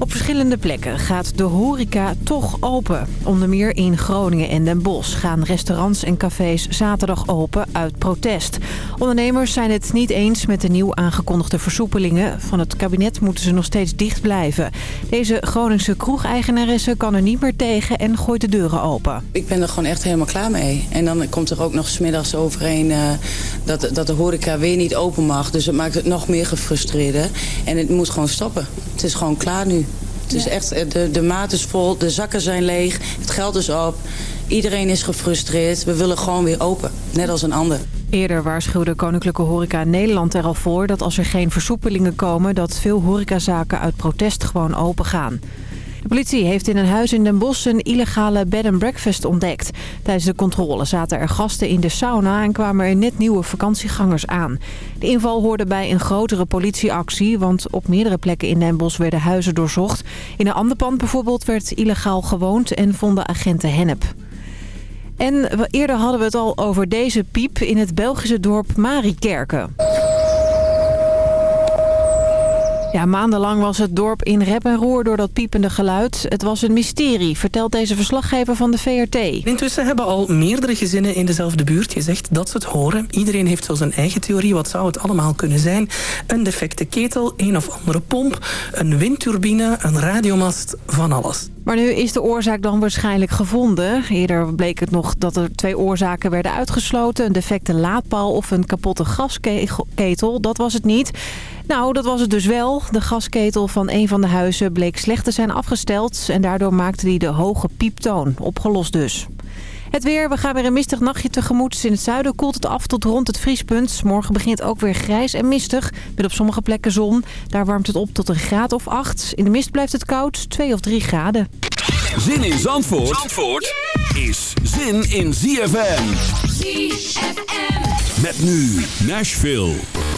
Op verschillende plekken gaat de horeca toch open. Onder meer in Groningen en Den Bosch gaan restaurants en cafés zaterdag open uit protest. Ondernemers zijn het niet eens met de nieuw aangekondigde versoepelingen. Van het kabinet moeten ze nog steeds dicht blijven. Deze Groningse kroegeigenaresse kan er niet meer tegen en gooit de deuren open. Ik ben er gewoon echt helemaal klaar mee. En dan komt er ook nog smiddags overheen uh, dat, dat de horeca weer niet open mag. Dus het maakt het nog meer gefrustreerder. En het moet gewoon stoppen. Het is gewoon klaar nu. Het is echt, eh, de, de maat is vol, de zakken zijn leeg, het geld is op. Iedereen is gefrustreerd. We willen gewoon weer open, net als een ander. Eerder waarschuwde Koninklijke Horeca Nederland er al voor... dat als er geen versoepelingen komen... dat veel horecazaken uit protest gewoon open gaan. De politie heeft in een huis in Den Bosch een illegale bed and breakfast ontdekt. Tijdens de controle zaten er gasten in de sauna en kwamen er net nieuwe vakantiegangers aan. De inval hoorde bij een grotere politieactie, want op meerdere plekken in Den Bosch werden huizen doorzocht. In een ander pand bijvoorbeeld werd illegaal gewoond en vonden agenten hennep. En eerder hadden we het al over deze piep in het Belgische dorp Mariekerken. Ja, maandenlang was het dorp in rep en roer door dat piepende geluid. Het was een mysterie, vertelt deze verslaggever van de VRT. Intussen hebben al meerdere gezinnen in dezelfde buurt gezegd dat ze het horen. Iedereen heeft zo zijn eigen theorie. Wat zou het allemaal kunnen zijn? Een defecte ketel, een of andere pomp, een windturbine, een radiomast, van alles. Maar nu is de oorzaak dan waarschijnlijk gevonden. Eerder bleek het nog dat er twee oorzaken werden uitgesloten. Een defecte laadpaal of een kapotte gasketel. Dat was het niet. Nou, dat was het dus wel. De gasketel van een van de huizen bleek slecht te zijn afgesteld... en daardoor maakte hij de hoge pieptoon. Opgelost dus. Het weer, we gaan weer een mistig nachtje tegemoet. In het zuiden koelt het af tot rond het vriespunt. Morgen begint ook weer grijs en mistig. Met op sommige plekken zon. Daar warmt het op tot een graad of 8. In de mist blijft het koud, 2 of 3 graden. Zin in Zandvoort, Zandvoort is zin in ZFM. ZFM. Met nu Nashville.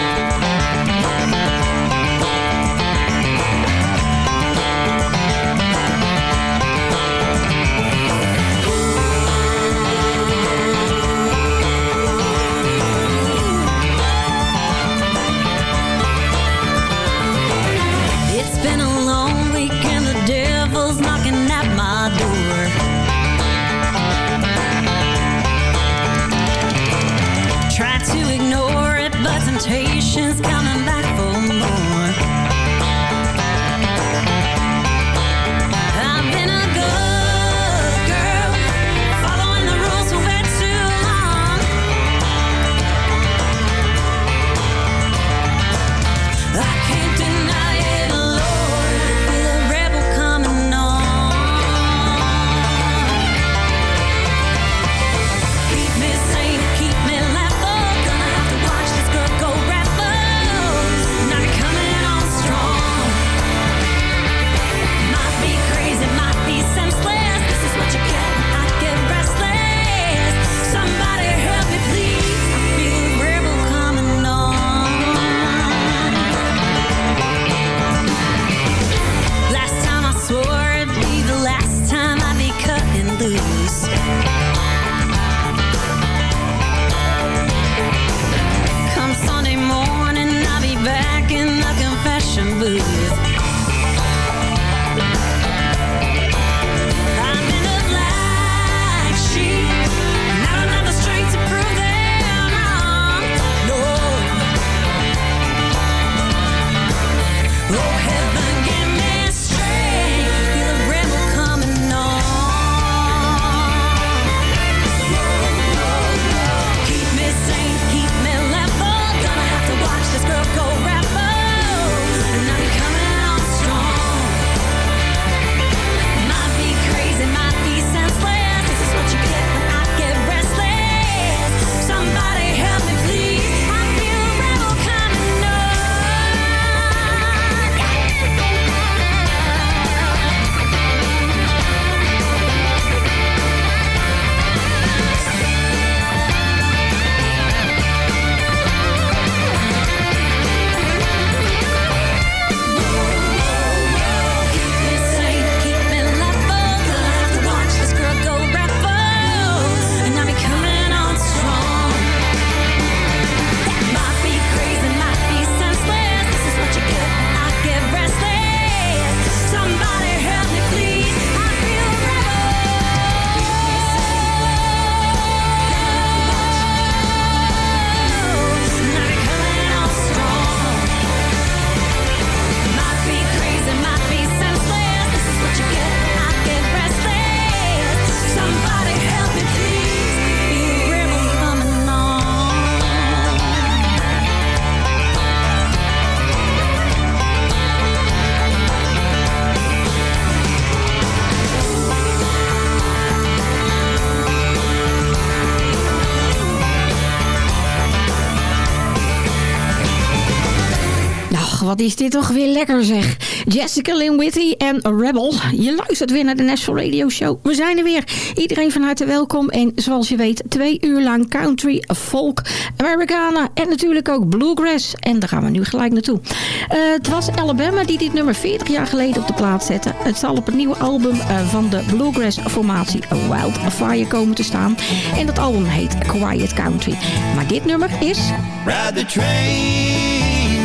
Is dit toch weer lekker zeg. Jessica Lynn Whitty en Rebel. Je luistert weer naar de National Radio Show. We zijn er weer. Iedereen van harte welkom. En zoals je weet, twee uur lang country, folk, Americana en natuurlijk ook bluegrass. En daar gaan we nu gelijk naartoe. Uh, het was Alabama die dit nummer 40 jaar geleden op de plaats zette. Het zal op het nieuwe album uh, van de bluegrass formatie Wildfire komen te staan. En dat album heet Quiet Country. Maar dit nummer is... Ride the train,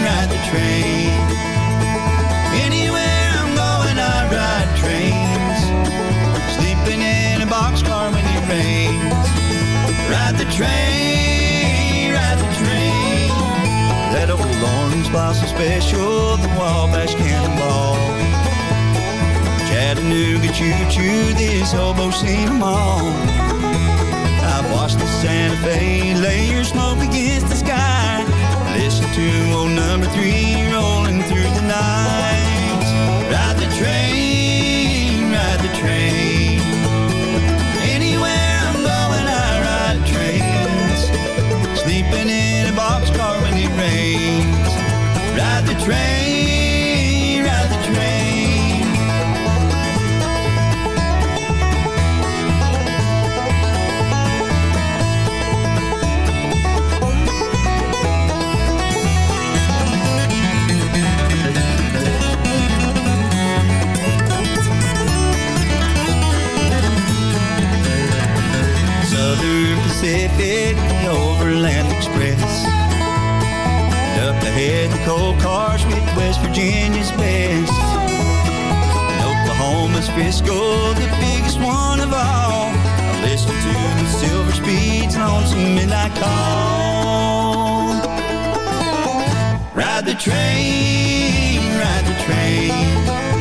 ride the train. Anywhere I'm going, I ride trains. Sleeping in a boxcar when it rains. Ride the train, ride the train. That old orange blossom special, the Wabash Cannonball. Chattanooga choo-choo, this hobo seen them all. I've watched the Santa Fe lay your smoke. Listen to old number three Pacific, the Overland Express. Up ahead, the coal cars with West Virginia's best. And Oklahoma's Frisco, the biggest one of all. I listen to the Silver Speeds on some midnight call. Ride the train, ride the train.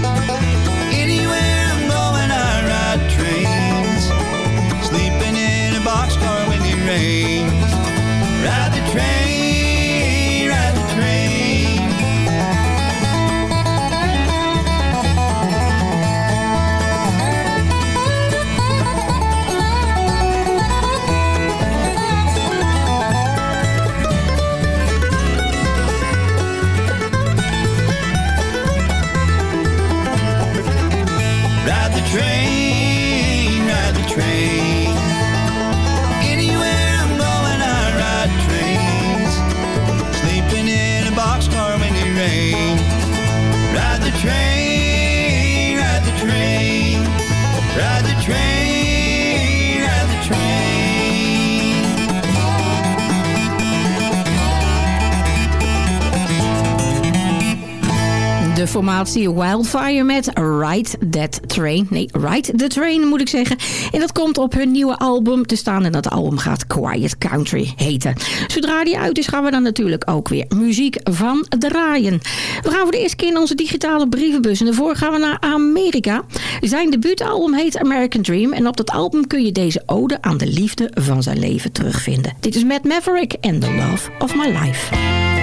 Formatie Wildfire met Ride That Train. Nee, Ride the Train moet ik zeggen. En dat komt op hun nieuwe album te staan. En dat album gaat Quiet Country heten. Zodra die uit is gaan we dan natuurlijk ook weer muziek van draaien. We gaan voor de eerste keer in onze digitale brievenbus. En daarvoor gaan we naar Amerika. Zijn debuutalbum heet American Dream. En op dat album kun je deze ode aan de liefde van zijn leven terugvinden. Dit is Matt Maverick en The Love of My Life.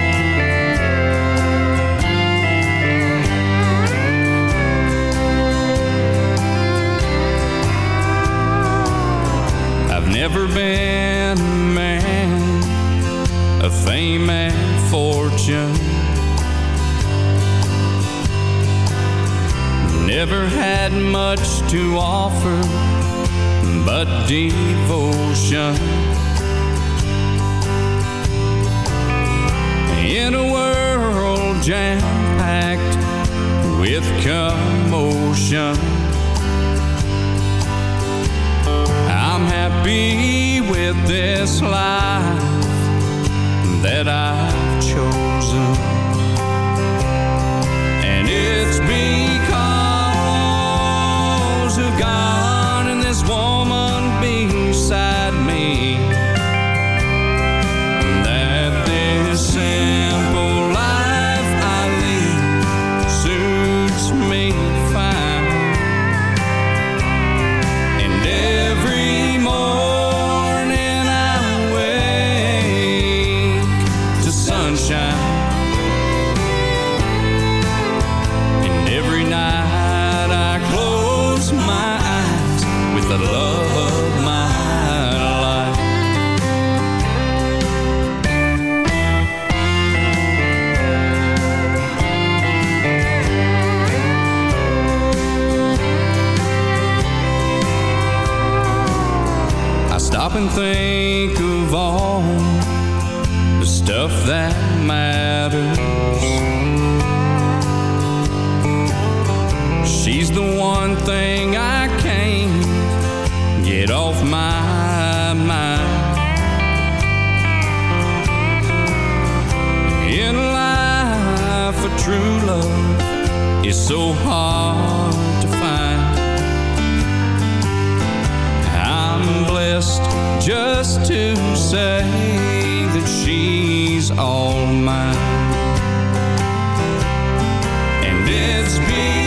Never been a man of fame and fortune. Never had much to offer but devotion. In a world jam-packed with commotion. I'm with this life that I've chosen. Think of all the stuff that matters. She's the one thing I can't get off my mind. In life, a true love is so hard just to say that she's all mine. And it's because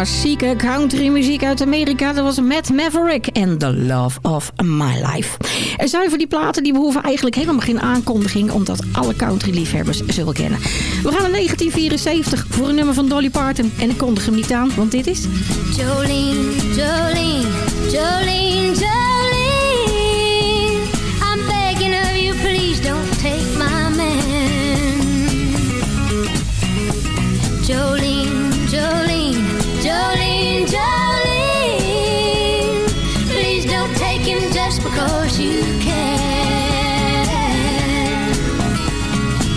klassieke country muziek uit Amerika. Dat was Matt Maverick en The Love of My Life. En zuiver die platen die behoeven eigenlijk helemaal geen aankondiging... omdat alle country liefhebbers zullen kennen. We gaan naar 1974 voor een nummer van Dolly Parton. En ik kondig hem niet aan, want dit is... Jolene, Jolene, Jolene, Jolene. I'm begging of you, please don't take my man. Jolene, Jolene, Jolene. Please don't take him just because you can.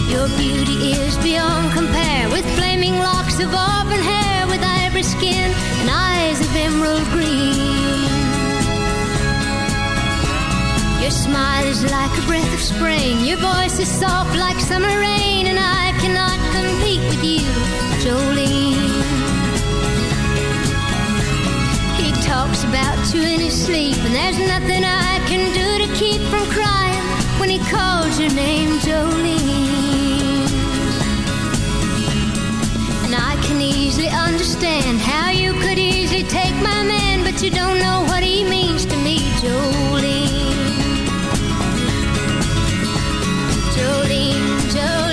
Your beauty is beyond compare with flaming locks of auburn hair, with ivory skin and eyes of emerald green. Your smile is like a breath of spring, your voice is soft like summer rain, and I cannot compete with you, Jolene. Talks about you in his sleep, and there's nothing I can do to keep from crying when he calls your name, Jolene. And I can easily understand how you could easily take my man, but you don't know what he means to me, Jolene. Jolene, Jolene, Jolene,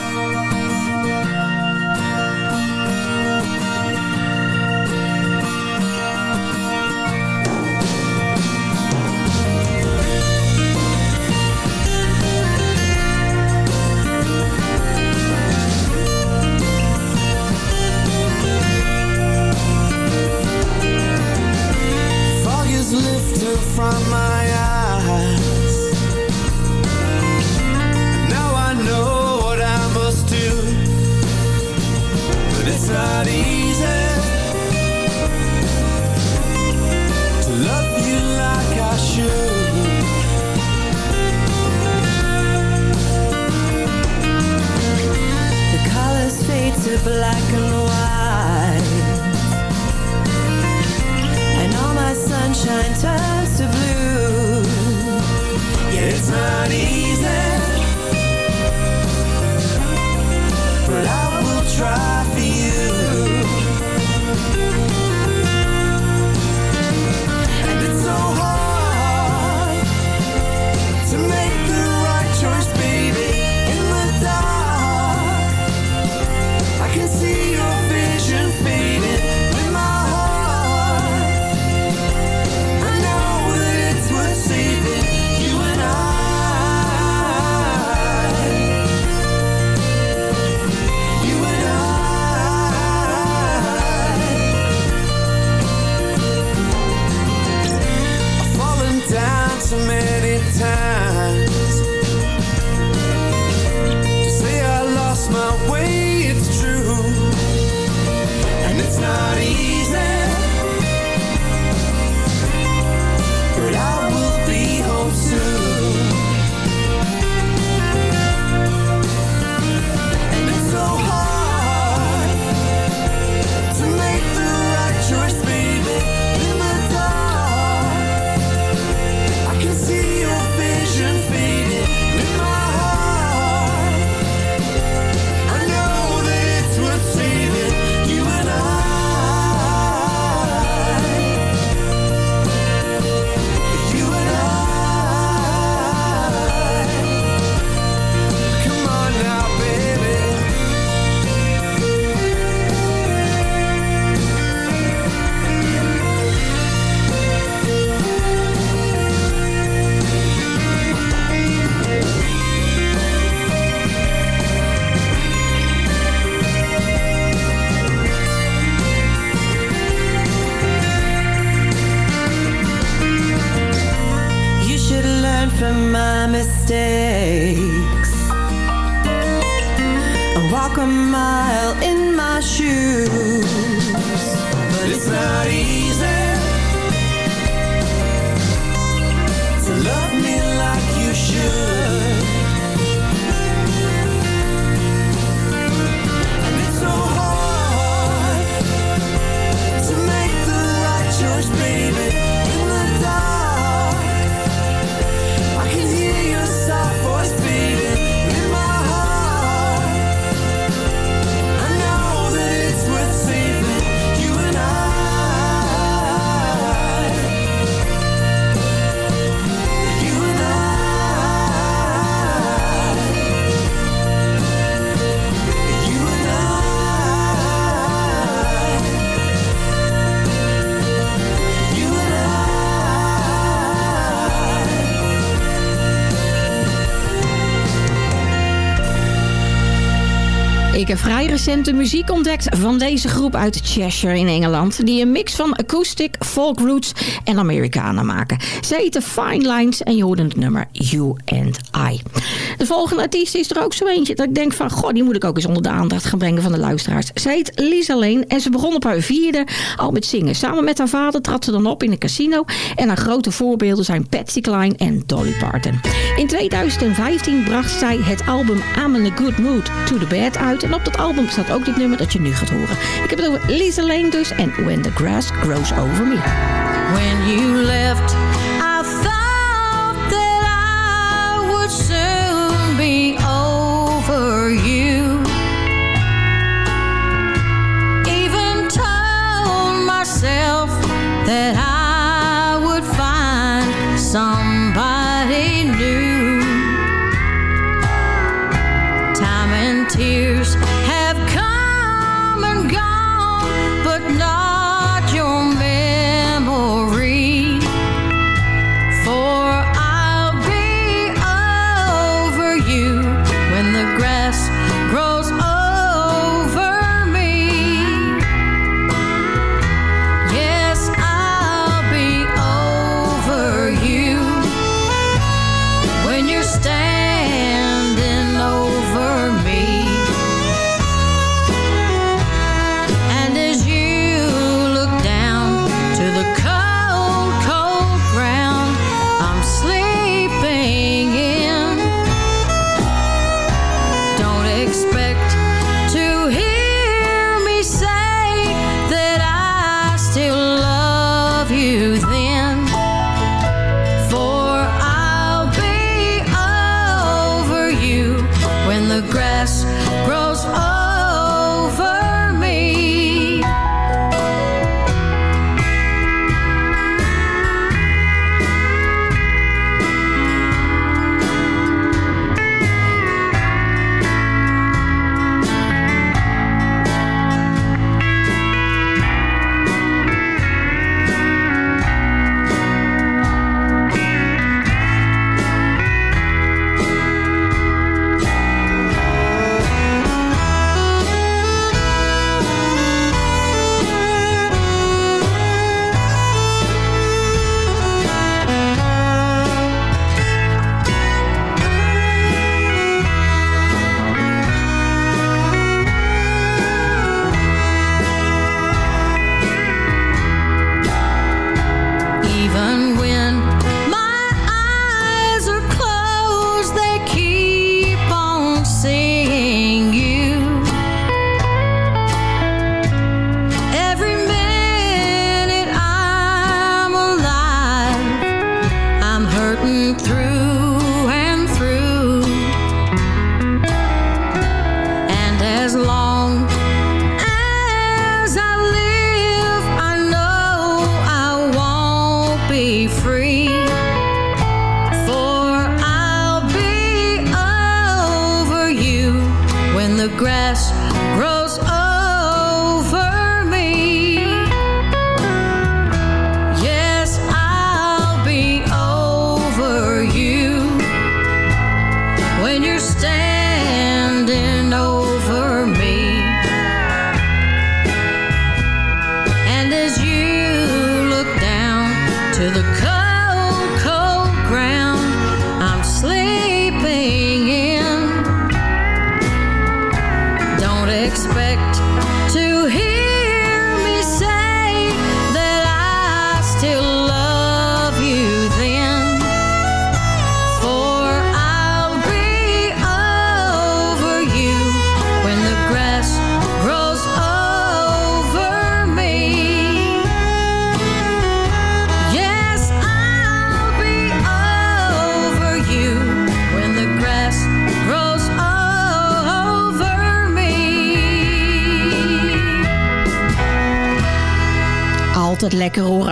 Recent de muziek ontdekt van deze groep uit Cheshire in Engeland. Die een mix van acoustic, folk roots en Amerikanen maken. Ze heten Fine Lines en je hoort het nummer You and De volgende artiest is er ook zo eentje dat ik denk van... Goh, die moet ik ook eens onder de aandacht gaan brengen van de luisteraars. Ze heet Lisa Lane en ze begon op haar vierde al met zingen. Samen met haar vader trad ze dan op in een casino. En haar grote voorbeelden zijn Patsy Cline en Dolly Parton. In 2015 bracht zij het album I'm in a Good Mood to the Bed uit. En op dat album staat ook dit nummer dat je nu gaat horen. Ik heb het over Lisa Lane dus en When the Grass Grows Over Me. When you left, that I would find somebody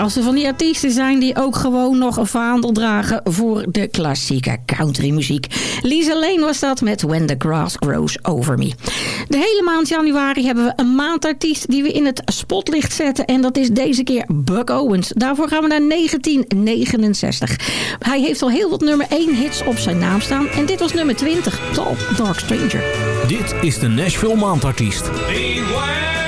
als er van die artiesten zijn die ook gewoon nog een vaandel dragen voor de klassieke countrymuziek. Lisa Lane was dat met When the Grass Grows Over Me. De hele maand januari hebben we een maandartiest die we in het spotlicht zetten en dat is deze keer Buck Owens. Daarvoor gaan we naar 1969. Hij heeft al heel wat nummer 1 hits op zijn naam staan en dit was nummer 20, Tall Dark Stranger. Dit is de Nashville Maandartiest. Beware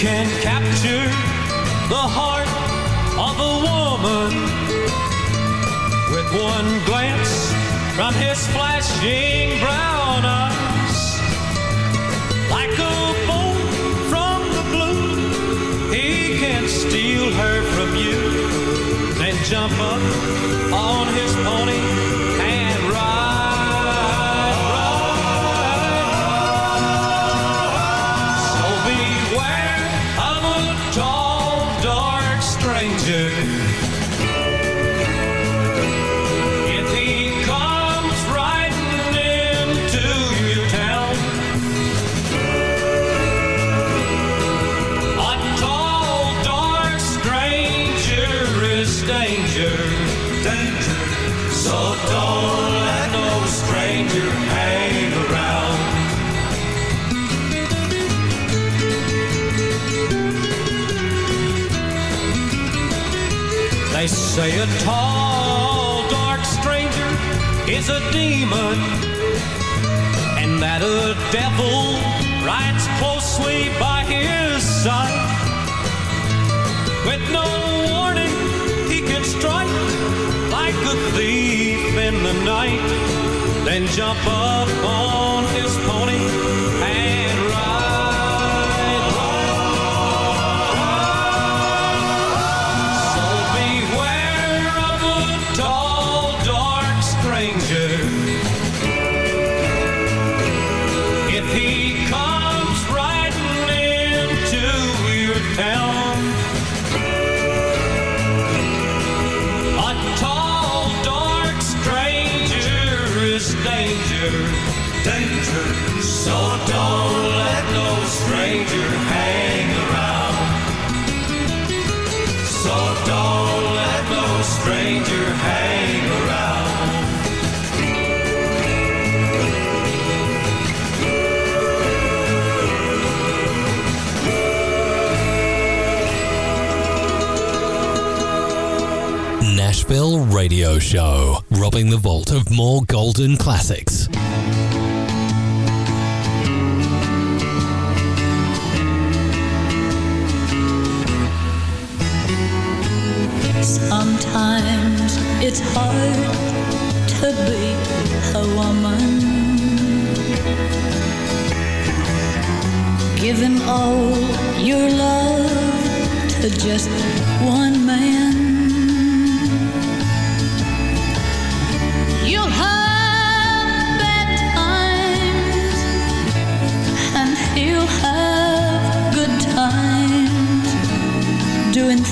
can capture the heart of a woman with one glance from his flashing brown eyes. Like a bolt from the blue, he can steal her from you, then jump up on his pony demon, and that a devil rides closely by his side. With no warning, he can strike like a thief in the night, then jump up on his pony Nashville Radio Show, robbing the vault of more golden classics. Sometimes it's hard to be a woman. Giving all your love to just one man.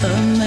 Just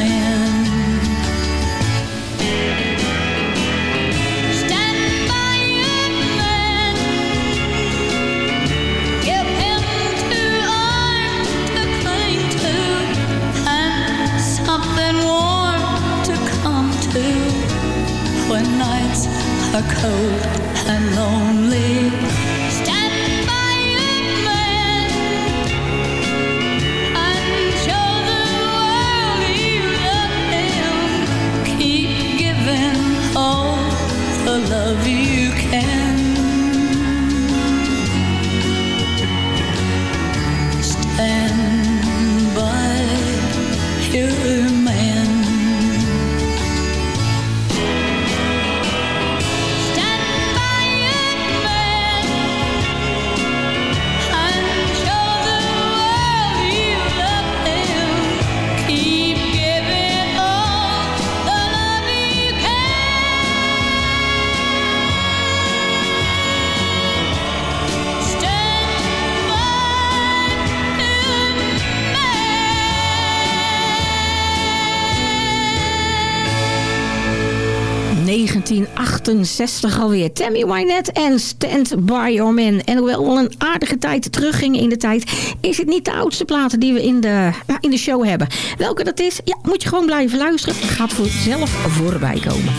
1968 alweer. Tammy Wynette en Stand By Your Man. En hoewel we al een aardige tijd teruggingen in de tijd... is het niet de oudste platen die we in de, nou, in de show hebben. Welke dat is, ja, moet je gewoon blijven luisteren. Gaat voor zelf voorbij komen.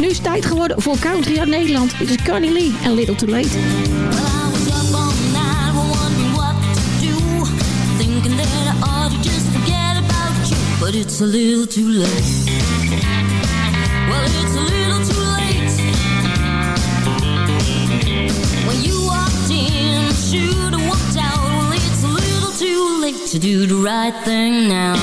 Nu is het tijd geworden voor Country uit Nederland. Dit is Connie Lee en Little Too Late. But it's a little too late to do the right thing now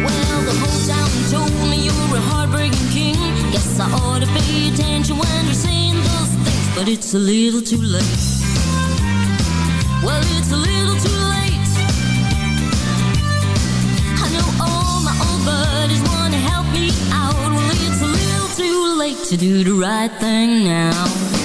Well, the whole town told me you're a heartbreaking king. Guess I ought to pay attention when you're saying those things, but it's a little too late. Well, it's a little too late. I know all my old buddies want to help me out. Well, it's a little too late to do the right thing now.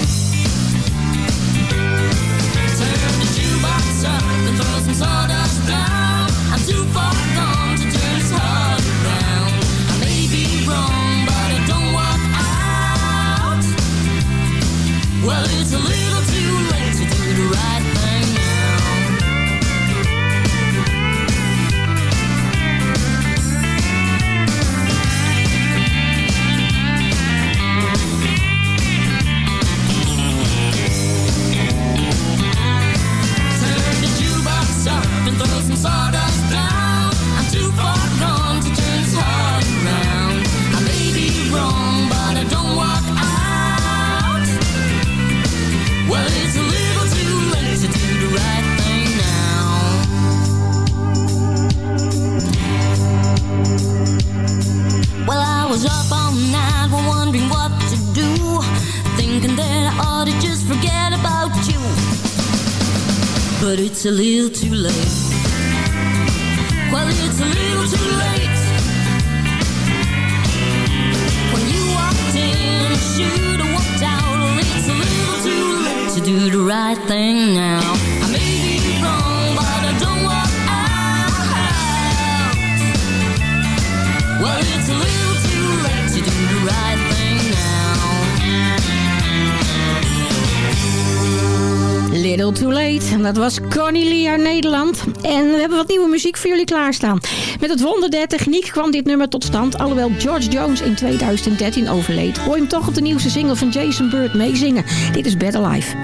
Dat was Connie Lee Nederland. En we hebben wat nieuwe muziek voor jullie klaarstaan. Met het wonder der techniek kwam dit nummer tot stand. Alhoewel George Jones in 2013 overleed. Hoor hem toch op de nieuwste single van Jason Bird meezingen. Dit is Better Life.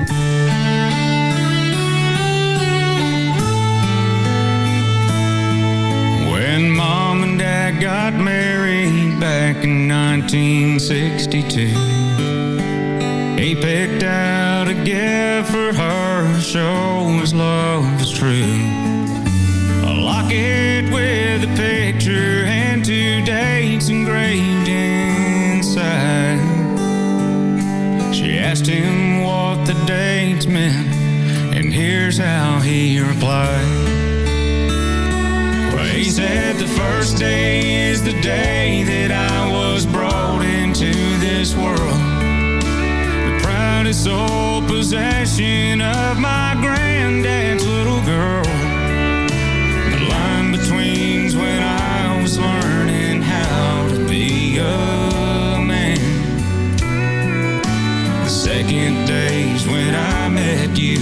When mom and dad got married back in 1962. He picked out a for her to show love was true. A locket with a picture and two dates engraved inside. She asked him what the dates meant, and here's how he replied. Well, he said the first day is the day that I was brought into this world. The proudest sole possession of my granddad's little girl. The line between's when I was learning how to be a man. The second day's when I met you,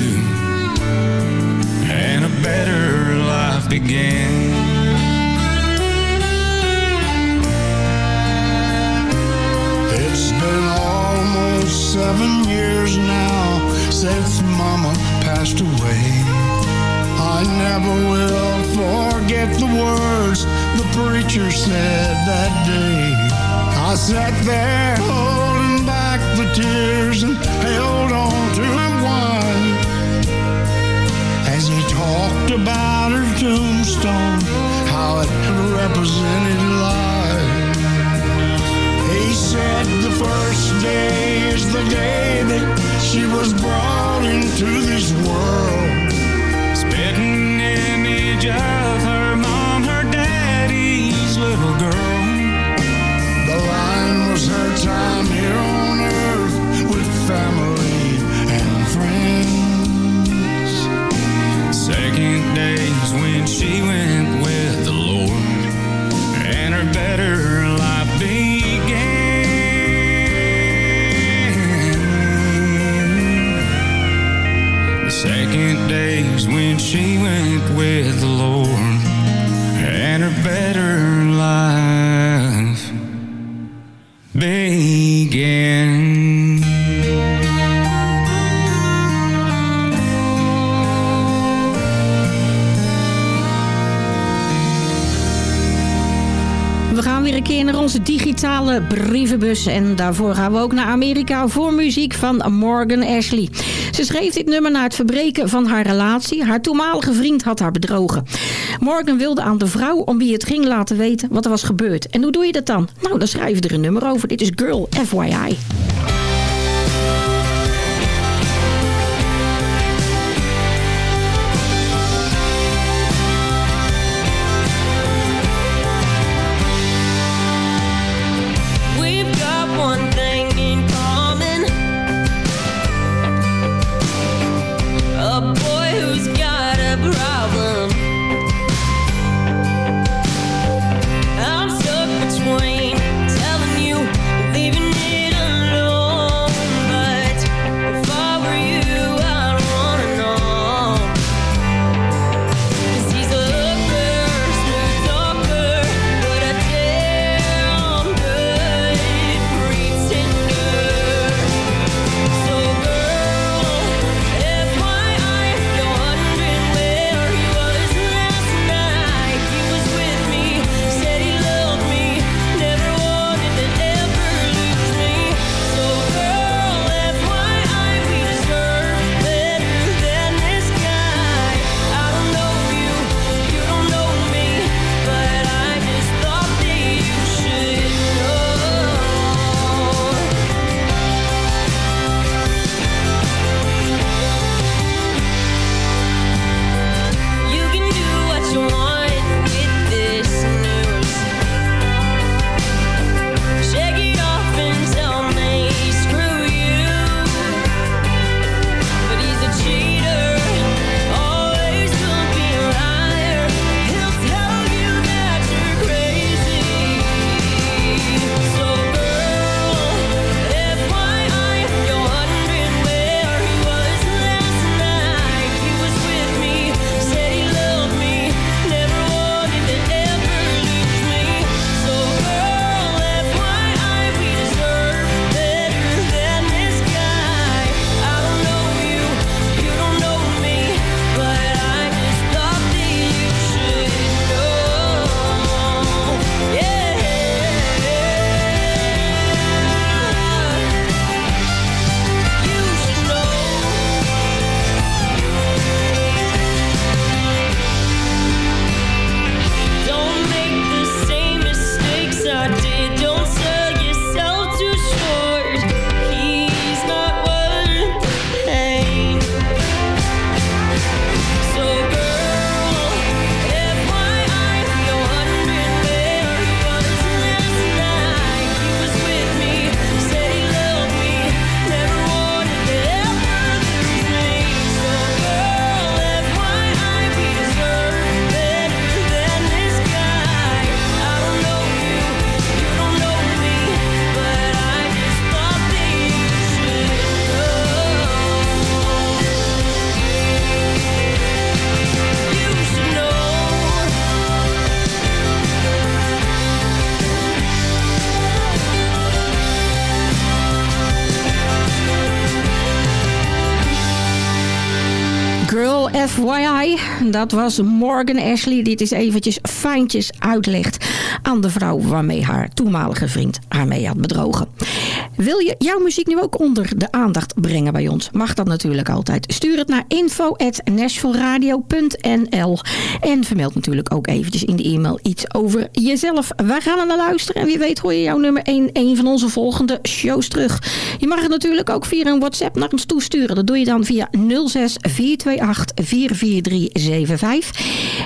and a better life began. It's been almost seven years now since Mama passed away. I never will forget the words the preacher said that day. I sat there holding back the tears and held on to my wine as he talked about her tombstone, how it represented life. He said the first day is the day that she was brought into this world. Spitting image of her digitale brievenbus. En daarvoor gaan we ook naar Amerika voor muziek van Morgan Ashley. Ze schreef dit nummer na het verbreken van haar relatie. Haar toenmalige vriend had haar bedrogen. Morgan wilde aan de vrouw om wie het ging laten weten wat er was gebeurd. En hoe doe je dat dan? Nou, dan schrijf je er een nummer over. Dit is Girl, FYI. dat was Morgan Ashley. Dit is eventjes fijntjes uitlegt aan de vrouw waarmee haar toenmalige vriend haar mee had bedrogen. Wil je jouw muziek nu ook onder de aandacht brengen bij ons? Mag dat natuurlijk altijd. Stuur het naar info.nashvilleradio.nl En vermeld natuurlijk ook eventjes in de e-mail iets over jezelf. Wij gaan naar luisteren en wie weet hoor je jouw nummer 1 een van onze volgende shows terug. Je mag het natuurlijk ook via een WhatsApp naar ons toesturen. Dat doe je dan via 06 428 44375.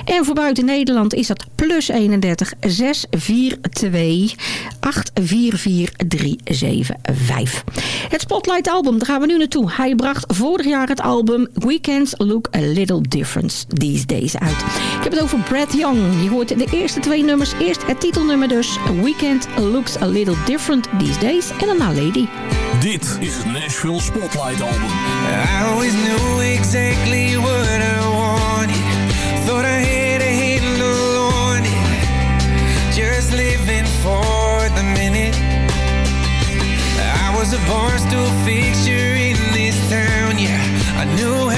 En voor buiten Nederland is dat plus 31 642 844 vijf. Het Spotlight album, daar gaan we nu naartoe. Hij bracht vorig jaar het album Weekends Look A Little Different These Days uit. Ik heb het over Brad Young. Je hoort de eerste twee nummers. Eerst het titelnummer dus. Weekend Looks A Little Different These Days. En daarna Lady. Dit is het Nashville Spotlight album. I always knew exactly what I a barn stool fixture in this town, yeah. I knew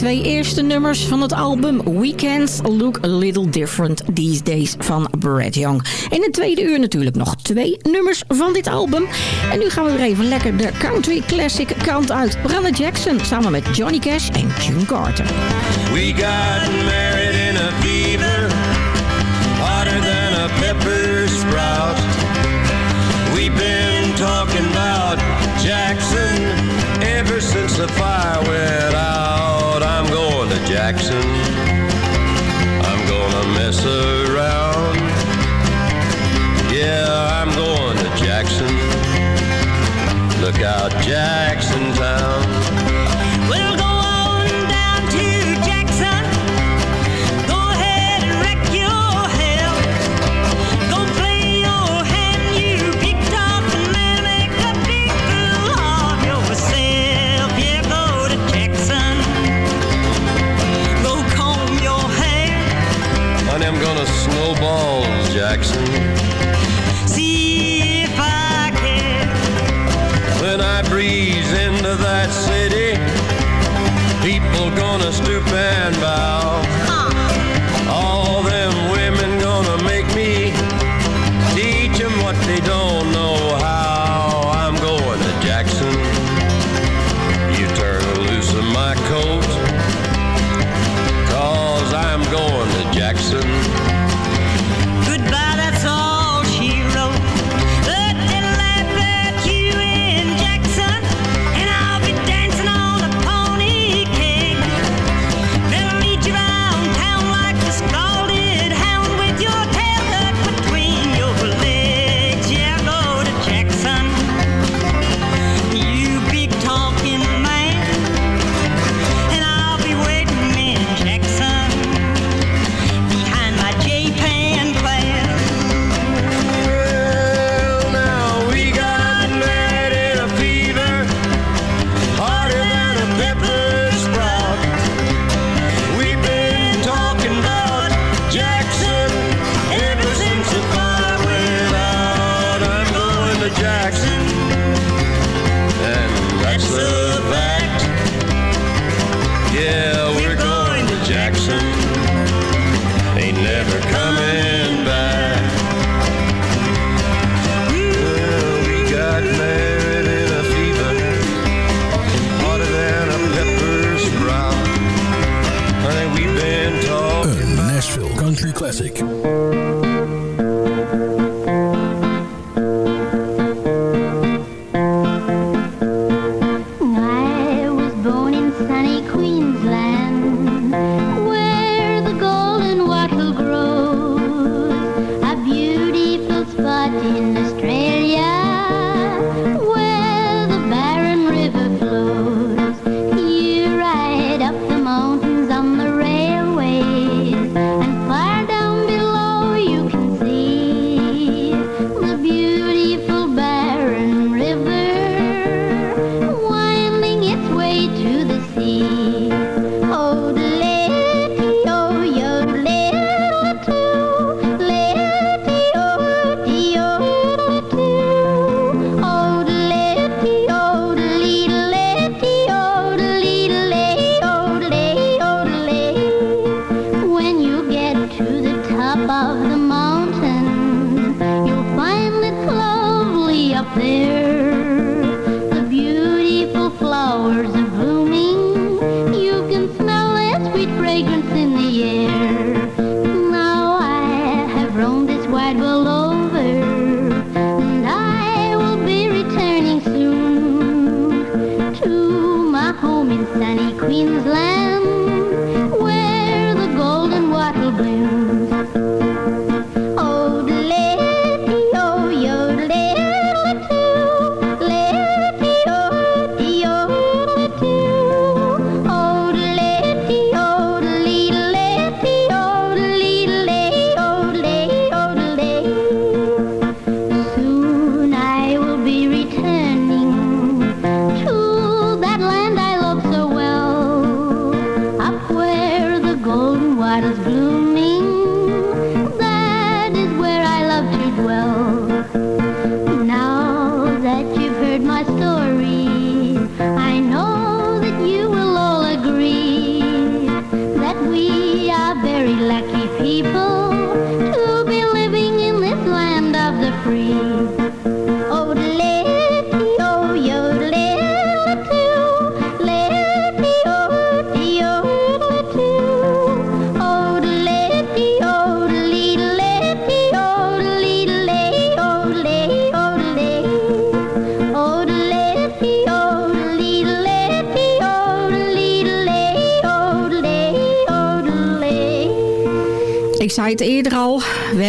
twee eerste nummers van het album Weekends Look A Little Different These Days van Brad Young. In het tweede uur natuurlijk nog twee nummers van dit album. En nu gaan we weer even lekker de country classic kant uit. Brenda Jackson samen met Johnny Cash en June Carter. We got married in a fever, hotter than a pepper sprout. We've been talking about Jackson ever since the fire went out. Lord, I'm going to Jackson. I'm gonna mess around. Yeah, I'm going to Jackson. Look out, Jackson Town. Jackson. See if I can. When I breeze into that city, people gonna stoop and bow.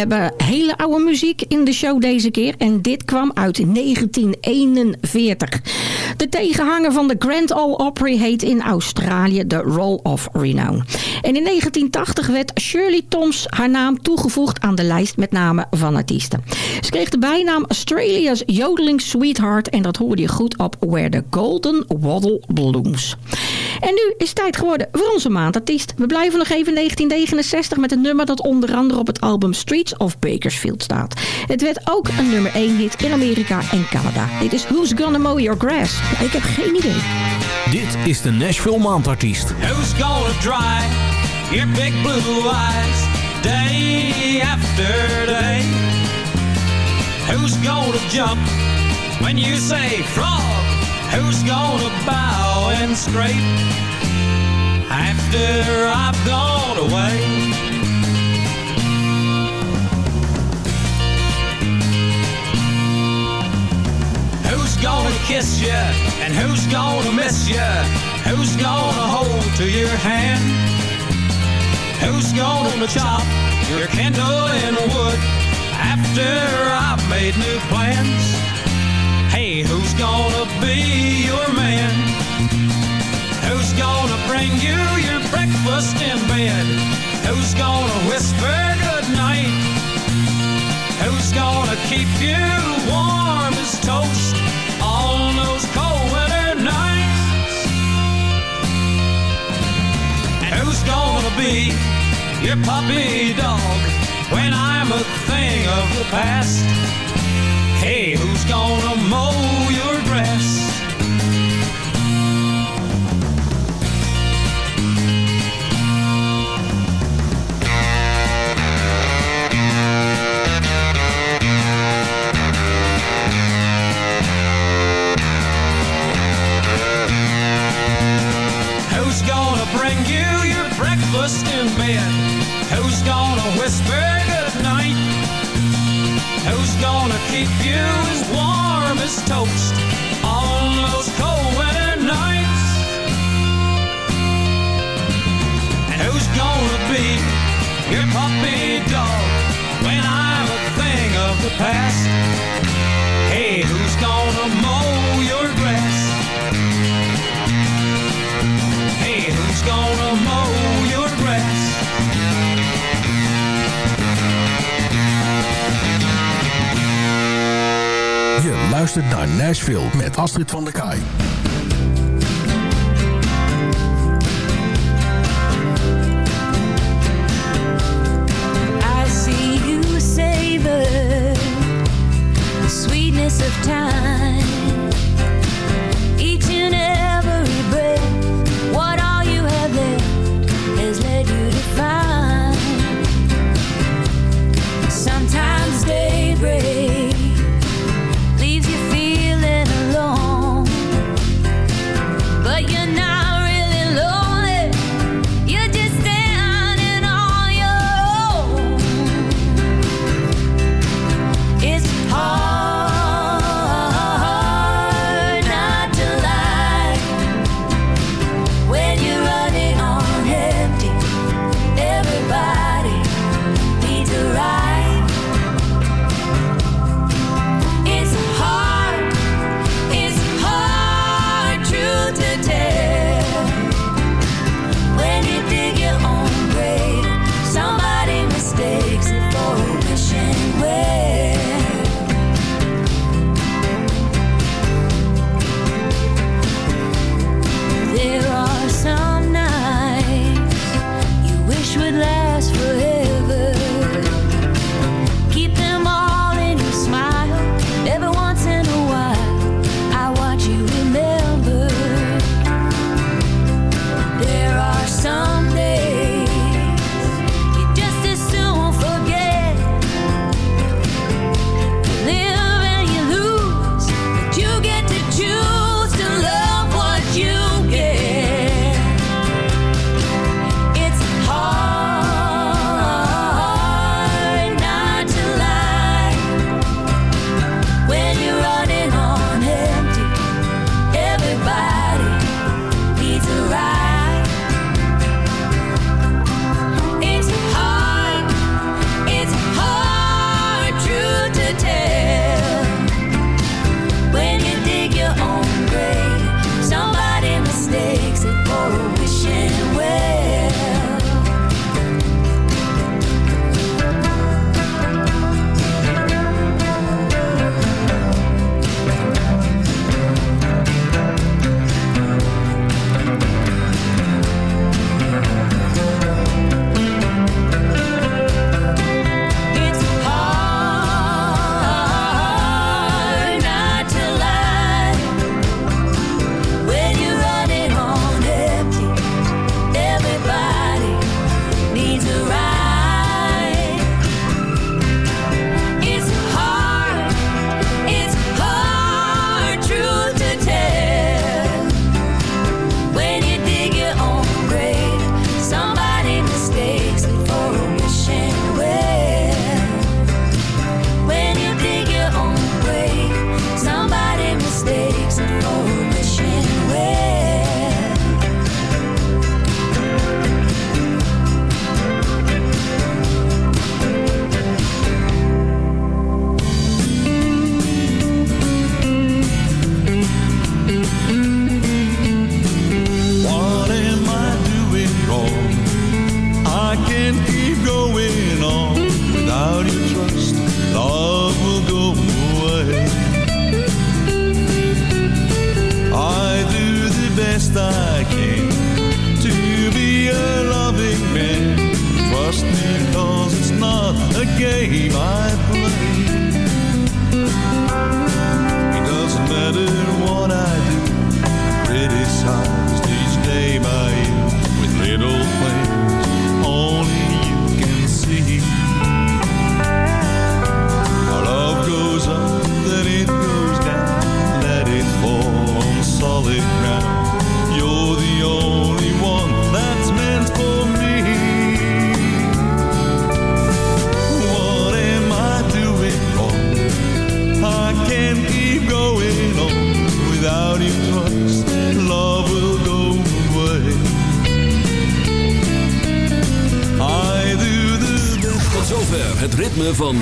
Hebben hele oude muziek in de show deze keer. En dit kwam uit 1941. De tegenhanger van de Grand Ole Opry heet in Australië de Roll of Renown. En in 1980 werd Shirley Toms haar naam toegevoegd aan de lijst met namen van artiesten. Ze kreeg de bijnaam Australia's Yodeling Sweetheart en dat hoorde je goed op Where the Golden Waddle Blooms. En nu is het tijd geworden voor onze maandartiest. We blijven nog even in 1969 met een nummer dat onder andere op het album Streets of Bakersfield staat. Het werd ook een nummer 1 hit in Amerika en Canada. Dit is Who's Gonna Mow Your Grass? Ja, ik heb geen idee. Dit is de Nashville Maandartiest. Who's gonna dry your big blue eyes day after day? Who's gonna jump when you say frog? Who's gonna bow and scrape after I've gone away? Who's gonna kiss you and who's gonna miss you? Who's gonna hold to your hand? Who's gonna chop your kindle in wood after I've made new plans? Hey, who's gonna be your man? Who's gonna bring you your breakfast in bed? Who's gonna whisper goodnight? Who's gonna keep you warm as toast on those cold winter nights? And who's gonna be your puppy dog when I'm a thing of the past? Hey, who's gonna mow your grass? Who's gonna bring you your breakfast in bed? Who's gonna whisper goodnight? Who's gonna keep you as warm as toast on those cold winter nights? And who's gonna be your puppy dog when I'm a thing of the past? Hey, who's gonna geluisterd naar Nashville met Astrid van der Kaai. of time